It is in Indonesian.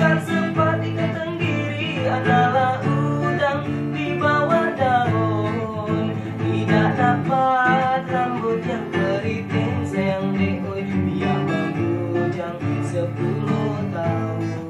Bukan sempat ikatan diri adalah udang di bawah daun. Tidak dapat rambut yang keriting sayang deoi Dia mengujang sepuluh tahun.